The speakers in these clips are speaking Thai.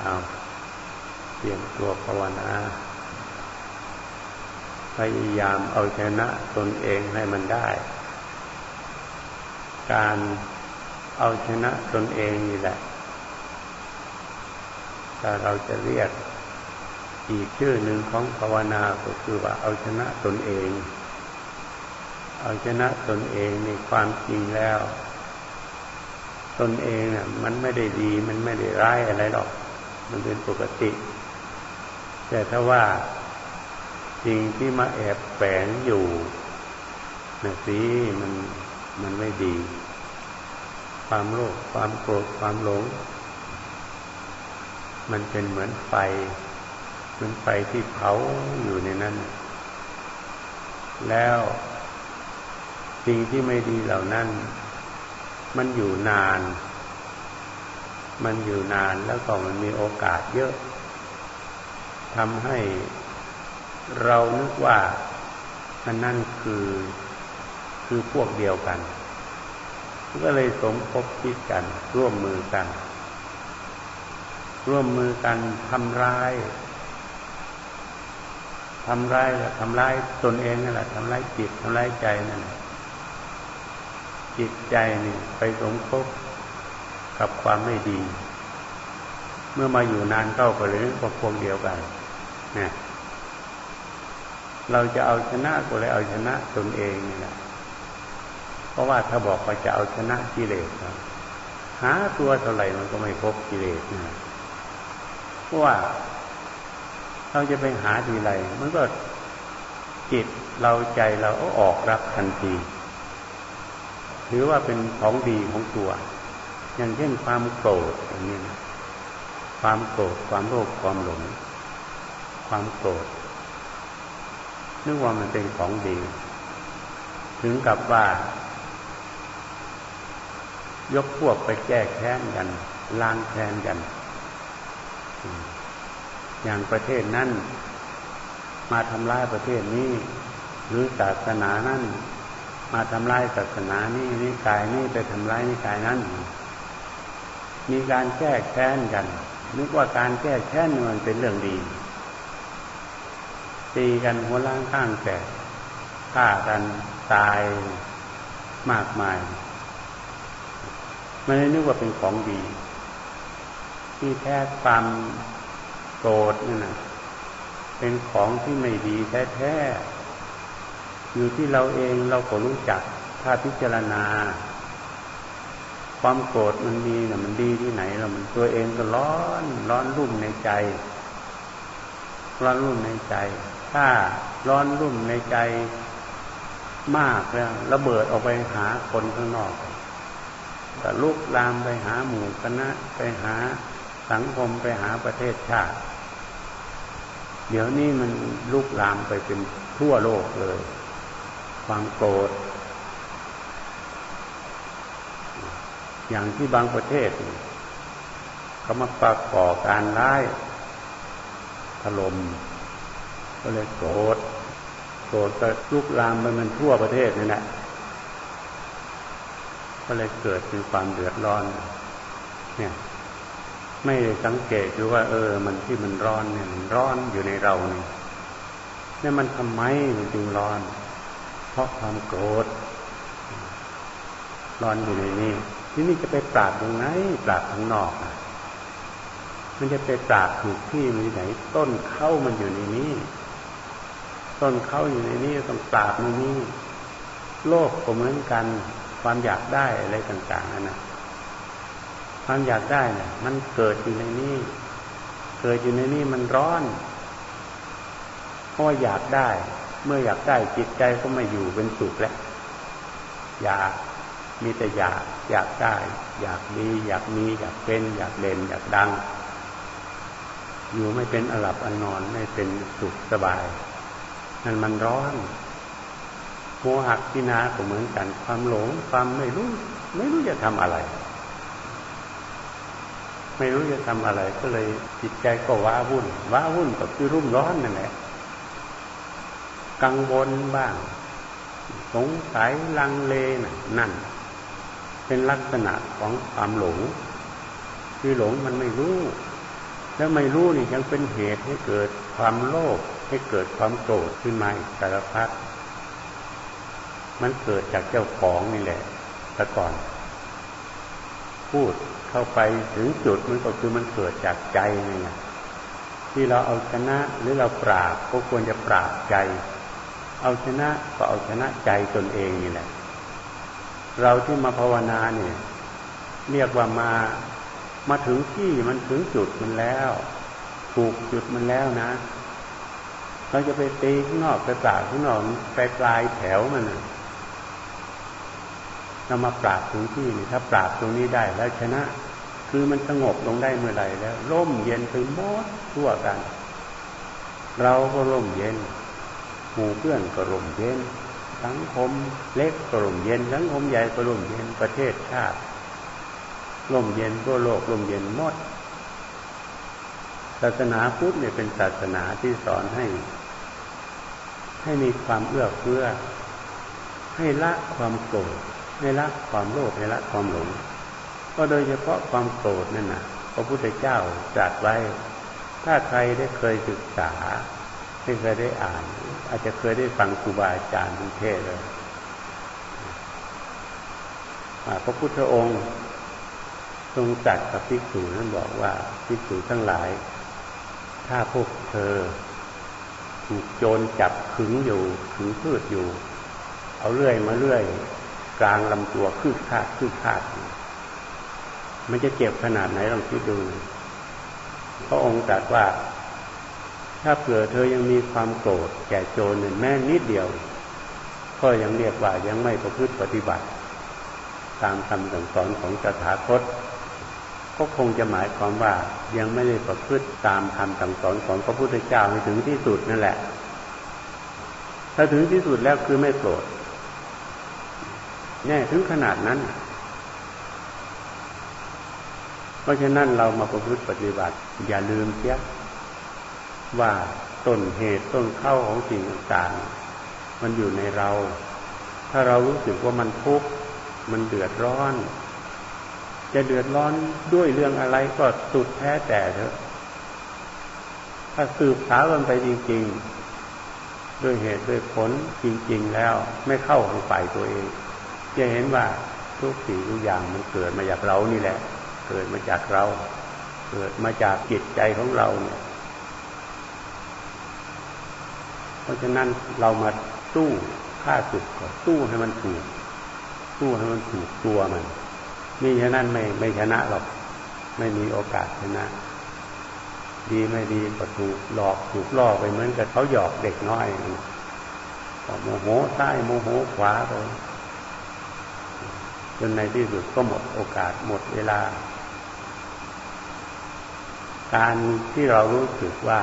เอาเตรียมตัวภาวนา พยายามเอาชนะตนเองให้มันได้ การเอาชนะตนเองนี่แหละ ถ้าเราจะเรียกอีกชื่อหนึ่งของภาวนาก็คือว่าเอาชนะตนเอง เอาชนะตนเองในความจริงแล้ว ตนเองเนี่ยมันไม่ได้ดี มันไม่ได้ร้ายอะไรหรอก มันเป็นปกติ แต่ถ้าว่าสิ่งที่มาแอบแฝงอยู่นะสิมันมันไม่ดี ความโลภความโกรธความหลง มันเป็นเหมือนไฟเหมือนไฟที่เผาอยู่ในนั้น แล้วสิ่งที่ไม่ดีเหล่านั้น มันอยู่นาน มันอยู่นานแล้วก็มันมีโอกาสเยอะทำให้เรานึกว่าอันนั่นคือคือพวกเดียวกัน ก็เลยสมคบคิดกัน ร่วมมือกัน ร่วมมือกันทำร้ายทำร้ายทำร้ายตนเองนั่นแหละทำร้ายจิตทำร้ายใจนั่นแหละจิตใจนี่ไปสมคบ กับความไม่ดี เมื่อมาอยู่นานเข้าก็เลยก็พวกเดียวกันเนี่ยเราจะเอาชนะก็เลยเอาชนะตนเองนี่แหละเพราะว่าถ้าบอกว่าจะเอาชนะกิเลสหาตัวเท่าไหร่มันก็ไม่พบกิเลสนะเพราะว่าเราจะไปหาทีไรมันก็จิตเราใจเราเอาออกรับทันที ถือว่าเป็นของดีของตัว อย่างเช่นความโกรธอย่างนี้นะความโกรธความโลภความหลง ความโกรธนึกว่ามันเป็นของดี ถึงกับว่า ยกพวกไปแก้แค้นกันล้างแค้นกัน อย่างประเทศนั้นมาทำลายประเทศนี้ หรือศาสนานั้นมาทำลายศาสนานี้นิกายนี้ไปทำลายนิกายนั้น มีการแก้แค้นกัน นึกว่าการแก้แค้นมันเป็นเรื่องดี ตีกันหัวล้างข้างแตกฆ่ากันตายมากมาย มันนึกว่าเป็นของดี ที่แท้ความโกรธนี่นะเป็นของที่ไม่ดีแท้ๆอยู่ที่เราเองเราก็รู้จักถ้าพิจารณา ความโกรธมันมีนะมันดีที่ไหนเรามันตัวเองก็ร้อนร้อนรุ่มในใจ ร้อนรุ่มในใจ ถ้าร้อนรุ่มในใจมากแล้วระเบิดออกไปหาคนข้างนอกแต่ลุกลามไปหาหมู่คณะไปหาสังคมไปหาประเทศชาติ เดี๋ยวนี้มันลุกลามไปเป็นทั่วโลกเลย ความโกรธ อย่างที่บางประเทศเขามาประก่อการร้ายถล่มก็เลยโกรธโกรธก็ลุกลามไปมันทั่วประเทศนี่แหละก็เลยเกิดเป็นความเดือดร้อน เนี่ย ไม่สังเกตดูว่า เออ มันที่มันร้อนเนี่ยมันร้อนอยู่ในเราเนี่ยนี่มันทำไมมันจึงร้อน เพราะความโกรธร้อนอยู่ในนี้ ที่นี่จะไปปราบตรงไหนปราบข้างนอกมันจะไปปราบถูกที่มันไหน ต้นเข้ามันอยู่ในนี้ ต้นเข้าอยู่ในนี้ต้องปราบในนี้ โลกก็เหมือนกันความอยากได้อะไรต่างๆนั่นนะความอยากได้เนี่ยมันเกิดอยู่ในนี้ เกิดอยู่ในนี้มันร้อนเพราะอยากได้ เมื่ออยากได้จิตใจก็ไม่อยู่เป็นสุขแล้วอยาก มีแต่อยากอยากได้ อยากมีอยากมีอยากเป็น อยากเด่นอยากดัง อยู่ไม่เป็นอลับอนนอนไม่เป็นสุขสบาย นั่นมันร้อนโมหักทินาก็เหมือนกัน ความหลงความไม่รู้ ไม่รู้จะทำอะไร ไม่รู้จะทำอะไร ก็เลยจิตใจก็ว้าวุ่น ว้าวุ่นก็คือรุ่มร้อนนั่นแหละกังวลบ้าง สงสัยลังเลนั่น เป็นลักษณะของความหลง คือหลงมันไม่รู้ แล้วไม่รู้นี่ยังเป็นเหตุให้เกิดความโลภให้เกิดความโกรธขึ้นมาสารพัดมันเกิดจากเจ้าของนี่แหละแต่ก่อน พูดเข้าไปถึงจุดมันก็คือมันเกิดจากใจนี่ไงที่เราเอาชนะหรือเราปราบก็ควรจะปราบใจ เอาชนะก็เอาชนะใจตนเองนี่แหละ เราที่มาภาวนาเนี่ยเรียกว่ามามาถึงที่มันถึงจุดมันแล้วถูกจุดมันแล้วนะเราจะไปตีข้างนอกไปปราบข้างนอกไปปลายแถวมันเรามาปราบถึงที่นี่ถ้าปราบตรงนี้ได้แล้วชนะ คือมันสงบลงได้เมื่อไหร่แล้วร่มเย็นไปหมดทั่วกัน เราก็ร่มเย็นหมู่เพื่อนก็ร่มเย็น สังคมเล็กก็ร่มเย็น สังคมใหญ่ก็ร่มเย็นประเทศชาติร่มเย็นทั่วโลกร่มเย็นหมด ศาสนาพุทธเนี่ยเป็นศาสนาที่สอนให้ ให้มีความเอื้อเฟื้อ ให้ละความโกรธให้ละความโลภให้ละความหลงก็โดยเฉพาะความโกรธนั่นนะพระพุทธเจ้าตรัสไว้ ถ้าใครได้เคยศึกษา ไม่เคยได้อ่าน อาจจะเคยได้ฟังครูบาอาจารย์ทุเทศเลยพระพุทธองค์ทรงจัดกับภิกษุนั้นบอกว่าภิกษุทั้งหลาย ถ้าพวกเธอ ถูกโจรจับขึงอยู่ขึงพืชอยู่ เอาเลื่อยมาเลื่อย กลางลำตัวคืบคาดคืบคาดมันจะเจ็บขนาดไหนลองคิดดู พระองค์ตรัสว่า ถ้าเผื่อเธอยังมีความโกรธแก่โจรเนี่ยแม้นิดเดียว ก็ยังเรียกว่ายังไม่ประพฤติปฏิบัติ ตามคำสั่งสอนของสถาคต ก็คงจะหมายความว่ายังไม่ได้ประพฤติตามคำสั่งสอนของพระพุทธเจ้าให้ถึงที่สุดนั่นแหละ ถ้าถึงที่สุดแล้วคือไม่โกรธแน่ถึงขนาดนั้น เพราะฉะนั้นเรามาประพฤติปฏิบัติ อย่าลืมเสีย ว่าต้นเหตุต้นเข้าของสิ่งต่างๆมันอยู่ในเรา ถ้าเรารู้สึกว่ามันทุกข์มันเดือดร้อน จะเดือดร้อนด้วยเรื่องอะไรก็สุดแท้แต่เถอะ ถ้าสืบสาวกันไปจริง ๆ ด้วยเหตุด้วยผลจริง ๆ แล้วไม่เข้าของฝ่ายตัวเอง จะเห็นว่าทุกสิ่งทุกอย่างมันเกิดมาจากเรานี่แหละ เกิดมาจากเรา เกิดมาจากจิตใจของเราเนี่ย เพราะฉะนั้นเรามาสู้ฆ่าศึกก่อนสู้ให้มันถูก สู้ให้มันถูกตัวมันนี่ฉะนั้นไม่ไม่ชนะหรอก ไม่มีโอกาสชนะ ดีไม่ดีก็ถูกหลอกถูกล่อไปเหมือนกับเขาหยอกเด็กน้อยก็โมโหซ้ายโมโหขวาไปจนในที่สุดก็หมดโอกาสหมดเวลา การที่เรารู้สึกว่า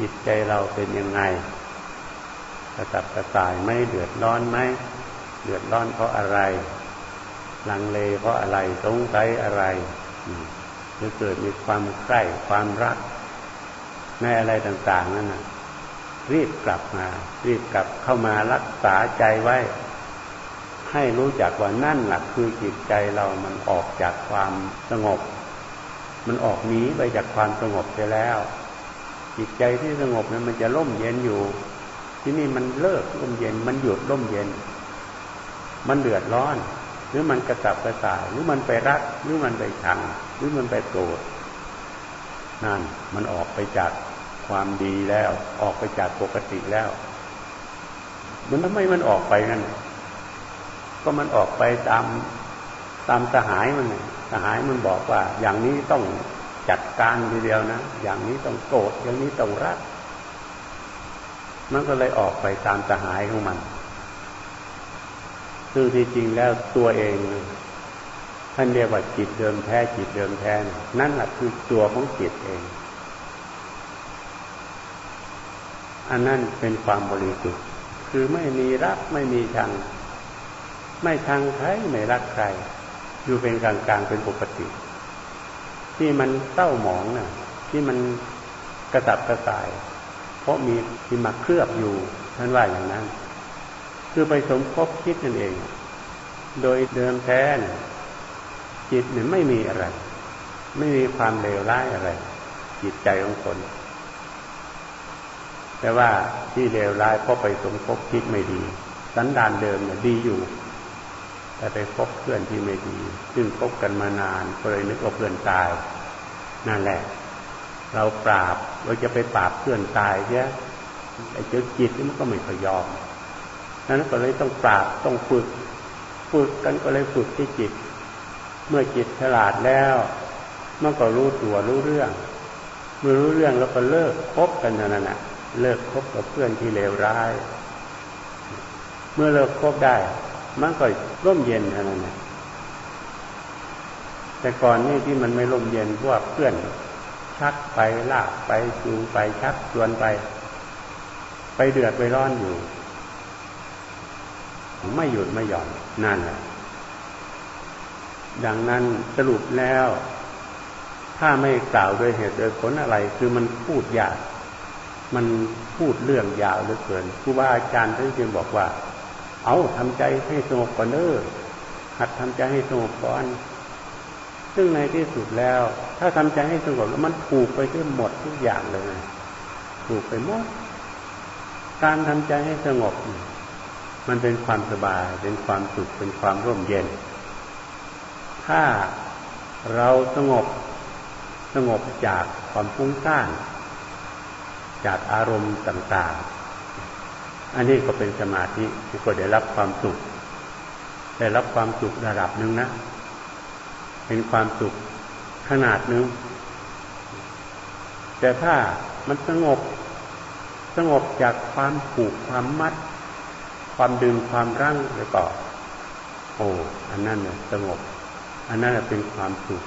จิตใจเราเป็นยังไง กระตับกระส่ายไม่เดือดร้อนไหมเดือดร้อนเพราะอะไร ลังเลเพราะอะไรสงสัยอะไรหรือเกิดมีความใกล้ความรักในอะไรต่างๆนั่นนะรีบกลับมา รีบกลับเข้ามารักษาใจไว้ ให้รู้จักว่านั่นแหละคือจิตใจเรามันออกจากความสงบ มันออกหนีไปจากความสงบไปแล้ว จิตใจที่สงบนั้นมันจะร่มเย็นอยู่ ที่นี่มันเลิกร่มเย็น มันหยุดร่มเย็น มันเดือดร้อน หรือมันกระสับกระส่าย หรือมันไปรัก หรือมันไปชัง หรือมันไปโกรธนั่นมันออกไปจากความดีแล้ว ออกไปจากปกติแล้ว มันทำไมมันออกไปงั้นก็มันออกไปตามตามสหายมันสหายมันบอกว่า อย่างนี้ต้อง จัดการทีเดียวนะ อย่างนี้ต้องโกรธอย่างนี้ต้องรัก มันก็เลยออกไปตามสหายของมัน ซึ่งที่จริงแล้วตัวเองท่านเรียกว่าจิตเดิมแท้จิตเดิมแท้ นั่นแหละคือตัวของจิตเอง อันนั้นเป็นความบริสุทธิ์ คือไม่มีรักไม่มีชัง ไม่ชังใครไม่รักใคร อยู่เป็นกลางกลางเป็นปกติ ที่มันเศร้าหมองน่ะ ที่มันกระตับกระส่าย เพราะมีที่มาเคลือบอยู่ท่านว่าอย่างนั้น คือไปสมคบคิดนั่นเอง โดยเดิมแท้จิตเนี่ยไม่มีอะไร ไม่มีความเลวร้ายอะไร จิตใจของคน แต่ว่าที่เลวร้ายเพราะไปสมคบคิดไม่ดี สันดานเดิมเนี่ยดีอยู่ แต่ไปพบเพื่อนที่ไม่ดีซึ่งคบกันมานานก็เลยนึกว่าเพื่อนตาย นั่นแหละ เราปราบเราจะไปปราบเพื่อนตายเนี่ไอ้เจ้าจิตนี่มันก็ไม่ค่อยยอมนั้นก็เลยต้องปราบต้องฝึก ฝึกกันก็เลยฝึกที่จิต เมื่อจิตฉลาดแล้วมันก็รู้ตัวรู้เรื่อง เมื่อรู้เรื่องแล้วก็เลิกคบกันนั่นแหละเลิกคบกับเพื่อนที่เลวร้าย เมื่อเลิกคบได้ มันก็ร่มเย็นนั่นแหละแต่ก่อนนี่ที่มันไม่ร่มเย็นพวกเพื่อนชักไปลากไปจูงไปชักชวนไป ไปเดือดไปร้อนอยู่ ไม่หยุดไม่หย่อนนั่นแหละดังนั้นสรุปแล้ว ถ้าไม่กล่าวโดยเหตุโดยผลอะไร คือมันพูดยาก มันพูดเรื่องยาวเหลือเกินครูบาอาจารย์ท่านจึงบอกว่า เอาทำใจให้สงบก่อนเนอหัดทำใจให้สงบก่อน ซึ่งในที่สุดแล้ว ถ้าทำใจให้สงบแล้วมันถูกไปที่หมดทุกอย่างเลย ถูกไปหมด การทำใจให้สงบ มันเป็นความสบาย เป็นความสุข เป็นความร่มเย็น ถ้าเราสงบ สงบจากความฟุ้งซ่าน จากอารมณ์ต่างๆ อันนี้ก็เป็นสมาธิที่ก็ได้รับความสุข ได้รับความสุขระดับหนึ่งนะ เป็นความสุขขนาดหนึ่ง แต่ถ้ามันสงบ สงบจากความผูกความมัด ความดึงความรั้งแล้วก็ โอ้ อันนั้นเนี่ยสงบ อันนั้นเป็นความสุข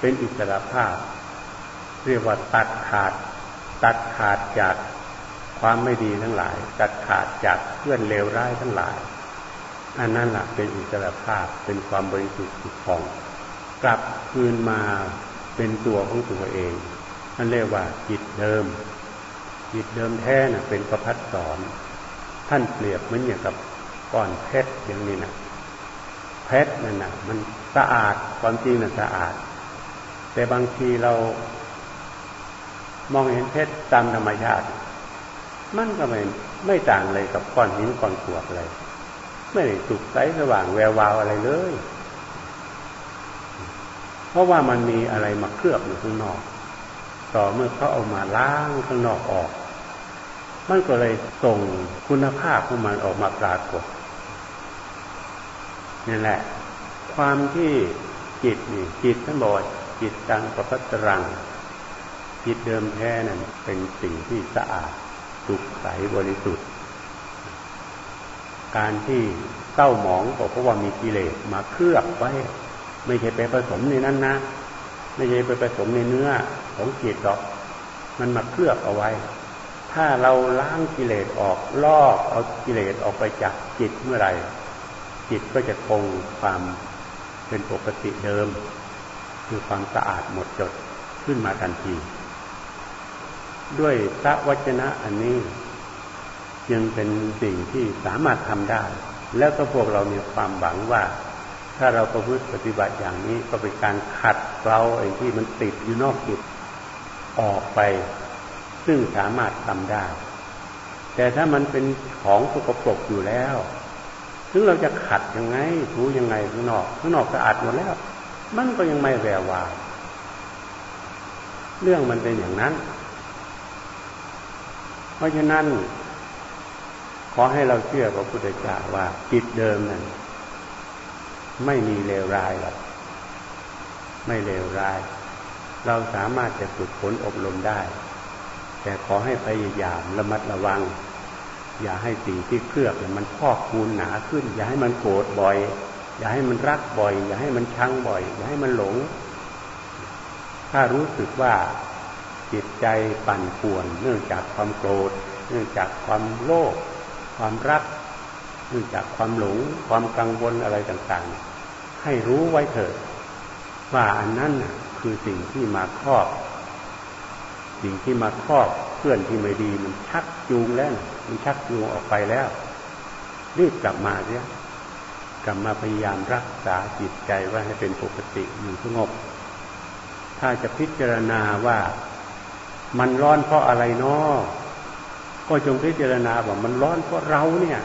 เป็นอิสระภาพ เรียกว่าตัดขาด ตัดขาดจาก ความไม่ดีทั้งหลาย ตัดขาดจากเพื่อนเลวร้ายทั้งหลาย อันนั้นแหละเป็นอิสรภาพเป็นความบริสุทธิ์สุดของ กลับคืนมาเป็นตัวของตัวเองนั่นเรียกว่าจิตเดิม จิตเดิมแท้น่ะเป็นประพัดสอน ท่านเปรียบเหมือนอย่างกับก้อนเพชรอย่างนี้นะเพชรนั่นนะมันสะอาดความจริงน่ะสะอาด แต่บางทีเรามองเห็นเพชรตามธรรมชาติ มันก็ไม่ไม่ต่างเลยกับก้อนหินก้อนกรวดเลยไม่ได้สุกใสสว่างแวววาวอะไรเลย เพราะว่ามันมีอะไรมาเคลือบอยู่ข้างนอก ต่อเมื่อเขาเอามาล้างข้างนอกออก มันก็เลยส่งคุณภาพของมันออกมาปรากฏนี่แหละ ความที่จิตนี่จิตท่านบอกจิตตังประพัตรังจิตเดิมแท้นั้นเป็นสิ่งที่สะอาด สุขใสบริสุทธิ์ การที่เศร้าหมองก็เพราะว่ามีกิเลสมาเคลือบไว้ ไม่ใช่ไปผสมในนั้นนะ ไม่ใช่ไปผสมในเนื้อของจิตหรอก มันมาเคลือบเอาไว้ ถ้าเราล้างกิเลสออกลอกเอากิเลสออกไปจากจิตเมื่อไหร่ จิตก็จะคงความเป็นปกติเดิม คือความสะอาดหมดจดขึ้นมาทันที ด้วยพระวจนะอันนี้ยังเป็นสิ่งที่สามารถทำได้ แล้วก็พวกเรามีความหวังว่า ถ้าเราประพฤติปฏิบัติอย่างนี้ก็เป็นการขัดเกลาไอ้ที่มันติดอยู่นอกจิตออกไป ซึ่งสามารถทำได้ แต่ถ้ามันเป็นของสกปรกอยู่แล้วถึงเราจะขัดยังไงถูยังไงข้างนอกข้างนอกสะอาดหมดแล้ว มันก็ยังไม่แวววาวเรื่องมันเป็นอย่างนั้น เพราะฉะนั้น ขอให้เราเชื่อพระพุทธเจ้าว่าจิตเดิมนั้น ไม่มีเลวร้ายหรอกไม่เลวร้าย เราสามารถจะฝึกฝนอบรมได้ แต่ขอให้พยายามระมัดระวัง อย่าให้สิ่งที่เคลือบมันพอกคูณหนาขึ้น อย่าให้มันโกรธบ่อย อย่าให้มันรักบ่อย อย่าให้มันชังบ่อย อย่าให้มันหลง ถ้ารู้สึกว่า จิตใจปั่นป่วน เนื่องจากความโกรธ เนื่องจากความโลภความรัก เนื่องจากความหลง ความกังวลอะไรต่างๆ ให้รู้ไว้เถิดว่าอันนั้นคือสิ่งที่มาครอบ สิ่งที่มาครอบเพื่อนที่ไม่ดีมันชักจูงแล้ว มันชักจูงออกไปแล้วรีบกลับมาเนี่ยกลับมาพยายามรักษาจิตใจไว้ให้เป็นปกติอยู่สงบ ถ้าจะพิจารณาว่า มันร้อนเพราะอะไรเนาะก็จงพิจารณาว่ามันร้อนเพราะเราเนี่ย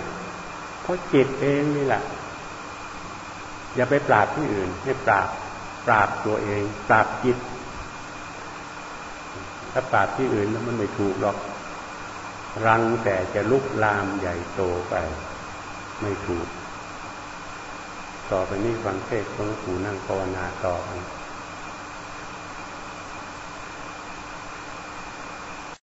เพราะจิตเองนี่แหละ อย่าไปปราบที่อื่น ให้ปราบ ปราบตัวเอง ปราบจิต ถ้าปราบที่อื่นแล้วมันไม่ถูกหรอก รังแต่จะลุกลามใหญ่โตไป ไม่ถูก ต่อไปนี้ฟังเทศน์หลวงปู่นั่งภาวนาต่อไป